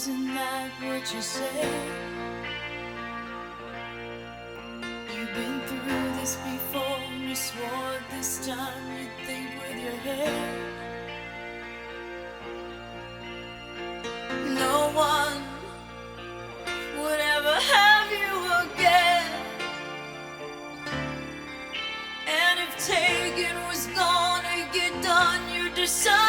isn't that what you say? You've been through this before, you swore this time you'd think with your head. No one would ever have you again. And if taken was gonna get done, you decide